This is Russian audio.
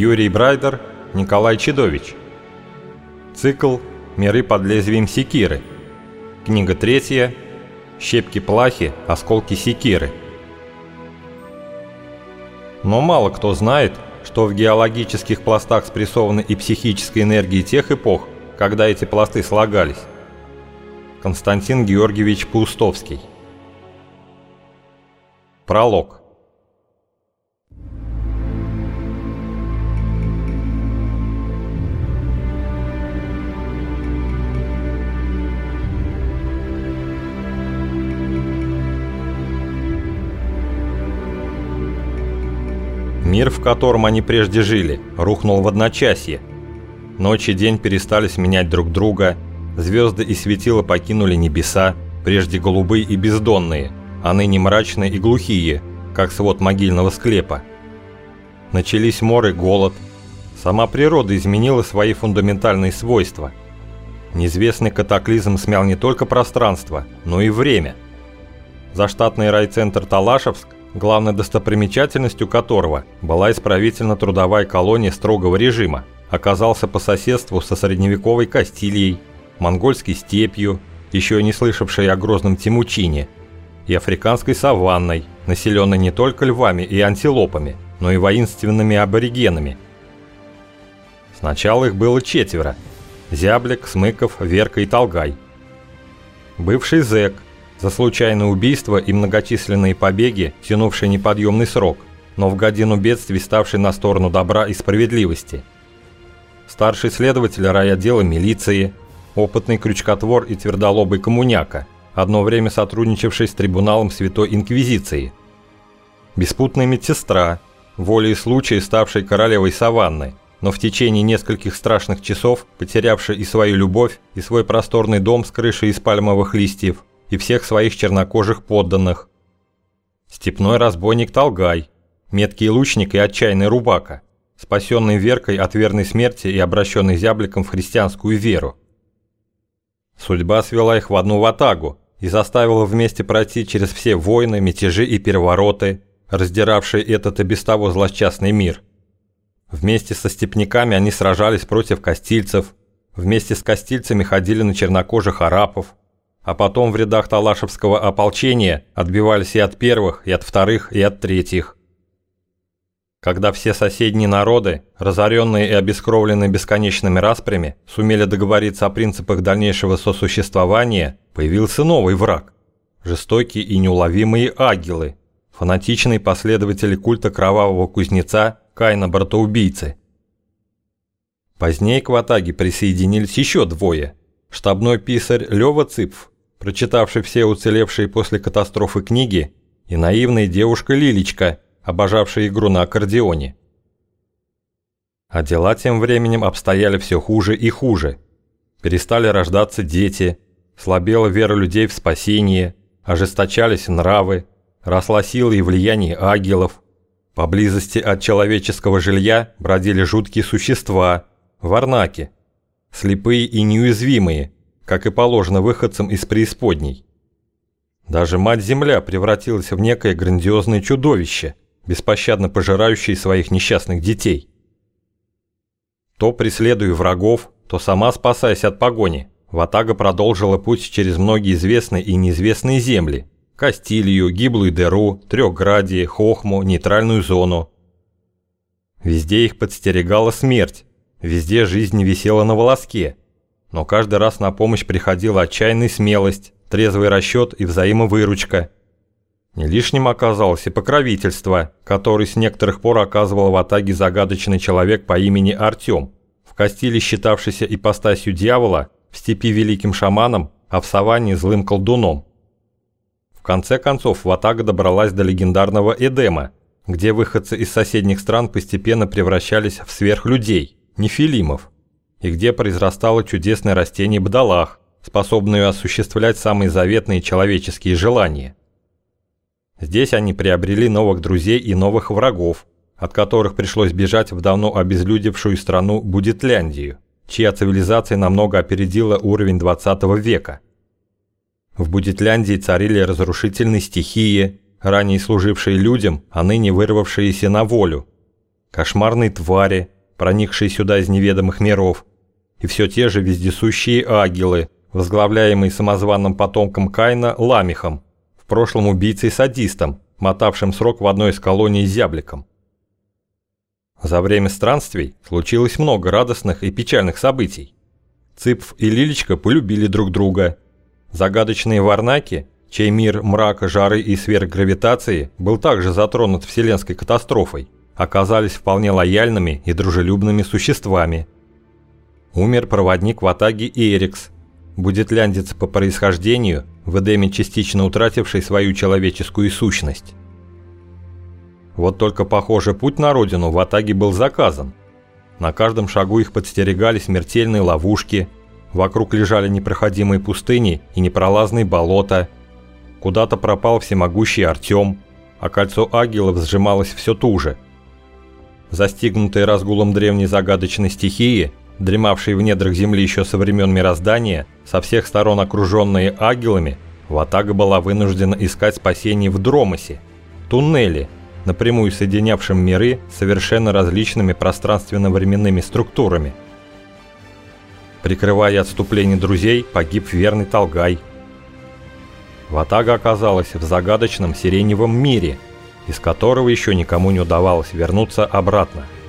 Юрий Брайдер, Николай Чедович. Цикл «Миры под лезвием секиры». Книга третья «Щепки-плахи, осколки секиры». Но мало кто знает, что в геологических пластах спрессованы и психической энергии тех эпох, когда эти пласты слагались. Константин Георгиевич Паустовский. Пролог. Мир, в котором они прежде жили, рухнул в одночасье. Ночь и день перестали сменять друг друга, звезды и светила покинули небеса, прежде голубые и бездонные, а ныне мрачные и глухие, как свод могильного склепа. Начались мор и голод. Сама природа изменила свои фундаментальные свойства. Неизвестный катаклизм смял не только пространство, но и время. Заштатный райцентр Талашевск главной достопримечательностью которого была исправительно-трудовая колония строгого режима, оказался по соседству со средневековой Кастилией, монгольской степью, еще не слышавшей о грозном Тимучине, и африканской саванной, населенной не только львами и антилопами, но и воинственными аборигенами. Сначала их было четверо – Зяблик, Смыков, Верка и Толгай. Бывший зэк – за случайное убийство и многочисленные побеги, тянувшие неподъемный срок, но в годину бедствий ставший на сторону добра и справедливости. Старший следователь райотдела милиции, опытный крючкотвор и твердолобый коммуняка, одно время сотрудничавший с трибуналом Святой Инквизиции. Беспутная медсестра, волей случая ставшей королевой саванны, но в течение нескольких страшных часов потерявшая и свою любовь, и свой просторный дом с крышей из пальмовых листьев – и всех своих чернокожих подданных. Степной разбойник Толгай, меткий лучник и отчаянный рубака, спасенный Веркой от верной смерти и обращенный зябликом в христианскую веру. Судьба свела их в одну ватагу и заставила вместе пройти через все войны, мятежи и перевороты, раздиравшие этот и без того злосчастный мир. Вместе со степняками они сражались против костильцев, вместе с костильцами ходили на чернокожих арапов, а потом в рядах Талашевского ополчения отбивались и от первых, и от вторых, и от третьих. Когда все соседние народы, разоренные и обескровленные бесконечными распрями, сумели договориться о принципах дальнейшего сосуществования, появился новый враг – жестокие и неуловимые агилы, фанатичные последователи культа кровавого кузнеца Каина Братоубийцы. Позднее к Ватаге присоединились еще двое – штабной писарь Лёва Цыпф прочитавший все уцелевшие после катастрофы книги, и наивная девушка Лилечка, обожавшая игру на аккордеоне. А дела тем временем обстояли все хуже и хуже. Перестали рождаться дети, слабела вера людей в спасение, ожесточались нравы, росла сила и влияние агелов. Поблизости от человеческого жилья бродили жуткие существа, варнаки, слепые и неуязвимые – как и положено выходцам из преисподней. Даже Мать-Земля превратилась в некое грандиозное чудовище, беспощадно пожирающее своих несчастных детей. То преследуя врагов, то сама спасаясь от погони, Ватага продолжила путь через многие известные и неизвестные земли – Кастилью, Гиблую Деру, Трехградие, Хохму, Нейтральную зону. Везде их подстерегала смерть, везде жизнь висела на волоске – но каждый раз на помощь приходила отчаянная смелость, трезвый расчет и взаимовыручка. Не лишним оказалось и покровительство, которое с некоторых пор оказывал в Атаге загадочный человек по имени Артем, в Кастиле считавшийся ипостасью дьявола, в степи великим шаманом, а в саванне злым колдуном. В конце концов Ватага добралась до легендарного Эдема, где выходцы из соседних стран постепенно превращались в сверхлюдей, нефилимов и где произрастало чудесное растение бдалах, способное осуществлять самые заветные человеческие желания. Здесь они приобрели новых друзей и новых врагов, от которых пришлось бежать в давно обезлюдевшую страну Будетляндию, чья цивилизация намного опередила уровень 20 века. В Будетляндии царили разрушительные стихии, ранее служившие людям, а ныне вырвавшиеся на волю. кошмарные твари, проникшие сюда из неведомых миров, и все те же вездесущие агилы, возглавляемые самозванным потомком Кайна Ламихом, в прошлом убийцей-садистом, мотавшим срок в одной из колоний зябликом. За время странствий случилось много радостных и печальных событий. Цыпф и Лилечка полюбили друг друга. Загадочные варнаки, чей мир мрака, жары и сверхгравитации был также затронут вселенской катастрофой, оказались вполне лояльными и дружелюбными существами. Умер проводник в Атаге Эрикс, будетляндец по происхождению, в Эдеме частично утративший свою человеческую сущность. Вот только, похоже, путь на родину в Атаге был заказан. На каждом шагу их подстерегали смертельные ловушки, вокруг лежали непроходимые пустыни и непролазные болота. Куда-то пропал всемогущий Артем, а кольцо агилов сжималось все туже. Застигнутые разгулом древней загадочной стихии, дремавшие в недрах земли еще со времен мироздания, со всех сторон окруженные агилами, Ватага была вынуждена искать спасение в Дромосе, туннеле, напрямую соединявшим миры совершенно различными пространственно-временными структурами. Прикрывая отступление друзей, погиб верный Талгай. Ватага оказалась в загадочном сиреневом мире, из которого еще никому не удавалось вернуться обратно –